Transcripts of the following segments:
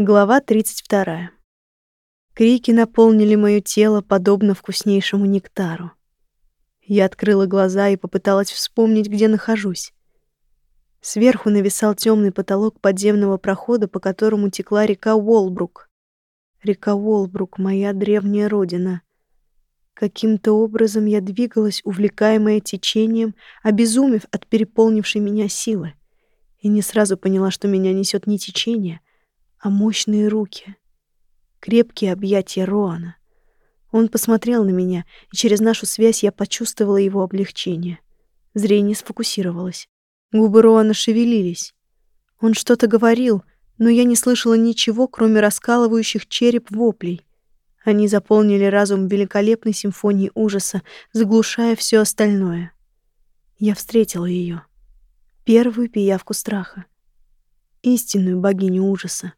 Глава 32. Крики наполнили моё тело, подобно вкуснейшему нектару. Я открыла глаза и попыталась вспомнить, где нахожусь. Сверху нависал тёмный потолок подземного прохода, по которому текла река Уолбрук. Река Уолбрук — моя древняя родина. Каким-то образом я двигалась, увлекаемая течением, обезумев от переполнившей меня силы, и не сразу поняла, что меня несёт не течение — а мощные руки. Крепкие объятия Роана. Он посмотрел на меня, и через нашу связь я почувствовала его облегчение. Зрение сфокусировалось. Губы Роана шевелились. Он что-то говорил, но я не слышала ничего, кроме раскалывающих череп воплей. Они заполнили разум великолепной симфонией ужаса, заглушая все остальное. Я встретила ее, Первую пиявку страха. Истинную богиню ужаса.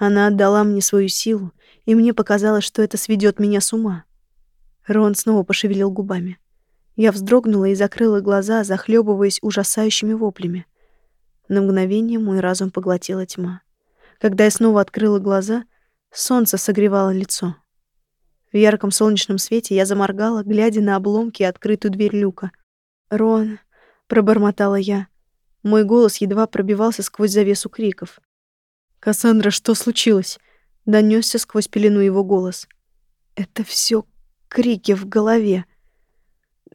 Она отдала мне свою силу, и мне показалось, что это сведет меня с ума. Рон снова пошевелил губами. Я вздрогнула и закрыла глаза, захлебываясь ужасающими воплями. На мгновение мой разум поглотила тьма. Когда я снова открыла глаза, солнце согревало лицо. В ярком солнечном свете я заморгала, глядя на обломки и открытую дверь люка. «Рон», — пробормотала я. Мой голос едва пробивался сквозь завесу криков. «Кассандра, что случилось?» — донёсся сквозь пелену его голос. «Это всё крики в голове».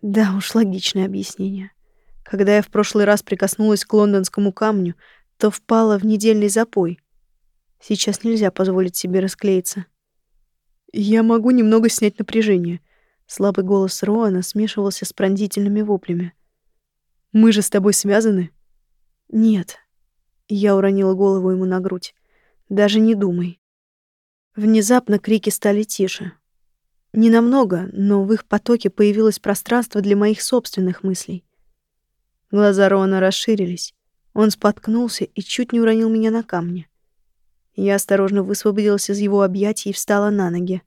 Да уж, логичное объяснение. Когда я в прошлый раз прикоснулась к лондонскому камню, то впала в недельный запой. Сейчас нельзя позволить себе расклеиться. «Я могу немного снять напряжение», — слабый голос Роана смешивался с пронзительными воплями. «Мы же с тобой связаны?» «Нет», я уронила голову ему на грудь. Даже не думай. Внезапно крики стали тише. Не намного, но в их потоке появилось пространство для моих собственных мыслей. Глаза Рона расширились. Он споткнулся и чуть не уронил меня на камни. Я осторожно высвободилась из его объятий и встала на ноги.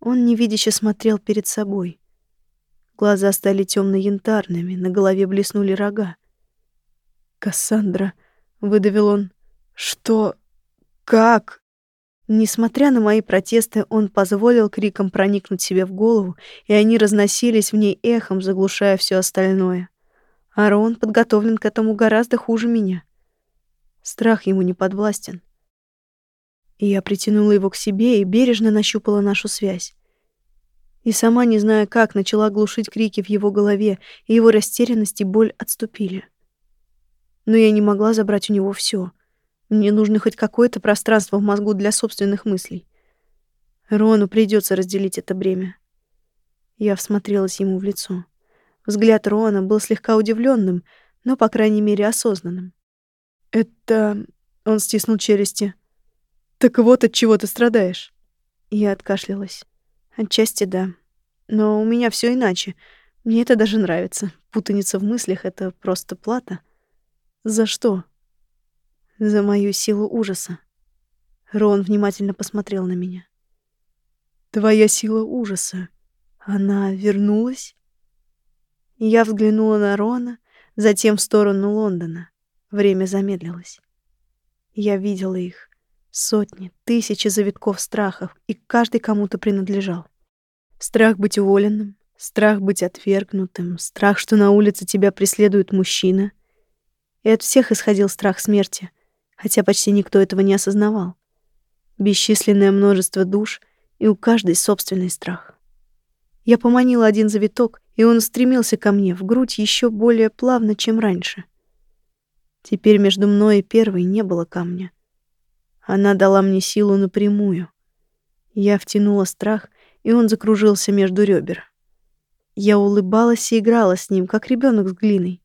Он невидяще смотрел перед собой. Глаза стали темно янтарными на голове блеснули рога. «Кассандра», — выдавил он. «Что? Как?» Несмотря на мои протесты, он позволил крикам проникнуть себе в голову, и они разносились в ней эхом, заглушая все остальное. Арон подготовлен к этому гораздо хуже меня. Страх ему не подвластен. И я притянула его к себе и бережно нащупала нашу связь. И сама, не зная как, начала глушить крики в его голове, и его растерянность и боль отступили но я не могла забрать у него все. Мне нужно хоть какое-то пространство в мозгу для собственных мыслей. Рону придется разделить это бремя. Я всмотрелась ему в лицо. Взгляд Рона был слегка удивленным, но, по крайней мере, осознанным. «Это...» — он стиснул челюсти. «Так вот от чего ты страдаешь?» Я откашлялась. «Отчасти да. Но у меня все иначе. Мне это даже нравится. Путаница в мыслях — это просто плата». За что? За мою силу ужаса. Рон внимательно посмотрел на меня. Твоя сила ужаса. Она вернулась? Я взглянула на Рона, затем в сторону Лондона. Время замедлилось. Я видела их. Сотни, тысячи завитков страхов, и каждый кому-то принадлежал. Страх быть уволенным, страх быть отвергнутым, страх, что на улице тебя преследует мужчина, и от всех исходил страх смерти, хотя почти никто этого не осознавал. Бесчисленное множество душ, и у каждой собственный страх. Я поманила один завиток, и он устремился ко мне в грудь еще более плавно, чем раньше. Теперь между мной и первой не было камня. Она дала мне силу напрямую. Я втянула страх, и он закружился между ребер. Я улыбалась и играла с ним, как ребенок с глиной.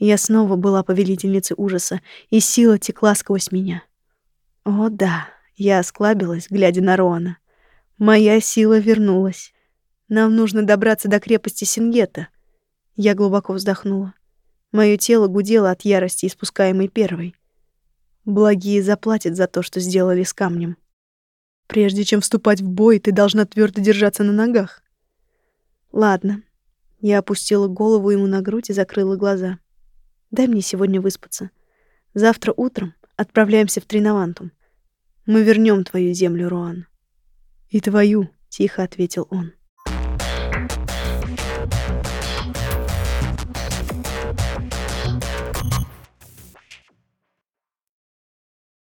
Я снова была повелительницей ужаса, и сила текла сквозь меня. О да, я осклабилась, глядя на Роана. Моя сила вернулась. Нам нужно добраться до крепости Сингета. Я глубоко вздохнула. Мое тело гудело от ярости, испускаемой первой. Благие заплатят за то, что сделали с камнем. Прежде чем вступать в бой, ты должна твердо держаться на ногах. Ладно. Я опустила голову ему на грудь и закрыла глаза. Дай мне сегодня выспаться. Завтра утром, отправляемся в Тринавантум. Мы вернем твою землю, Руан. И твою, тихо ответил он.